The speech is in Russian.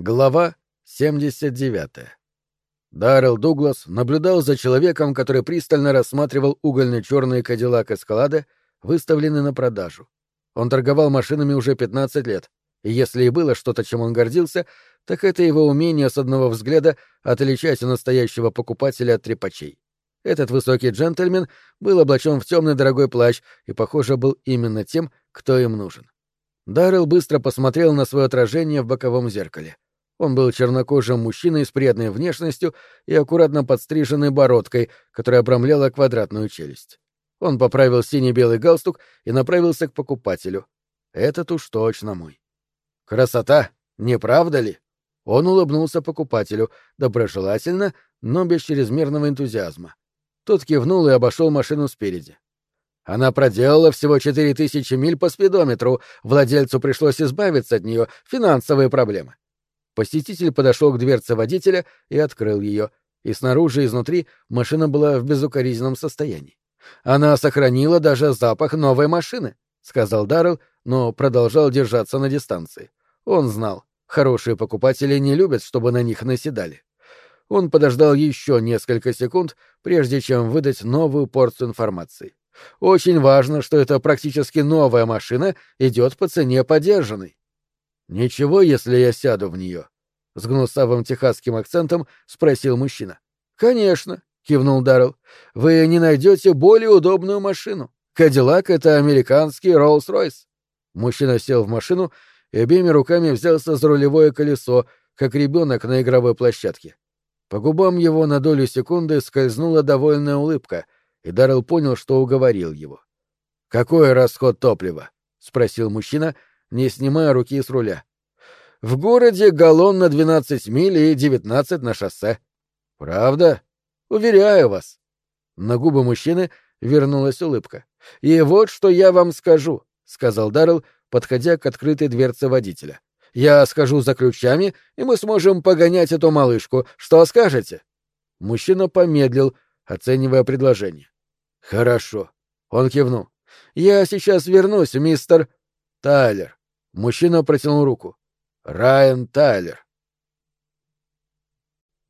Глава 79. Даррелл Дуглас наблюдал за человеком, который пристально рассматривал угольно-черный кадиллак Эскалада, выставленный на продажу. Он торговал машинами уже 15 лет, и если и было что-то, чем он гордился, так это его умение с одного взгляда отличать настоящего покупателя от трепачей. Этот высокий джентльмен был облачен в темный дорогой плащ и, похоже, был именно тем, кто им нужен. Даррелл быстро посмотрел на свое отражение в боковом зеркале — он был чернокожим мужчиной с приятной внешностью и аккуратно подстриженной бородкой, которая обрамляла квадратную челюсть. Он поправил синий-белый галстук и направился к покупателю. Этот уж точно мой. Красота, не правда ли? Он улыбнулся покупателю, доброжелательно, но без чрезмерного энтузиазма. Тот кивнул и обошел машину спереди. Она проделала всего четыре тысячи миль по спидометру, владельцу пришлось избавиться от нее, финансовые проблемы. Посетитель подошел к дверце водителя и открыл ее, и снаружи и изнутри машина была в безукоризненном состоянии. Она сохранила даже запах новой машины, сказал Даррелл, но продолжал держаться на дистанции. Он знал, хорошие покупатели не любят, чтобы на них наседали. Он подождал еще несколько секунд, прежде чем выдать новую порцию информации. Очень важно, что эта практически новая машина идет по цене подержанной. «Ничего, если я сяду в нее?» — с гнусавым техасским акцентом спросил мужчина. «Конечно», — кивнул Даррелл. «Вы не найдете более удобную машину. Кадиллак — это американский Роллс-Ройс». Мужчина сел в машину и обеими руками взялся за рулевое колесо, как ребенок на игровой площадке. По губам его на долю секунды скользнула довольная улыбка, и Даррелл понял, что уговорил его. «Какой расход топлива?» — спросил мужчина, не снимая руки с руля. В городе галлон на 12 миль и 19 на шоссе. Правда? Уверяю вас. На губы мужчины вернулась улыбка. И вот что я вам скажу, сказал Даррелл, подходя к открытой дверце водителя. Я схожу за ключами, и мы сможем погонять эту малышку. Что скажете? Мужчина помедлил, оценивая предложение. Хорошо. Он кивнул. Я сейчас вернусь, мистер Тайлер. Мужчина протянул руку. Райан Тайлер.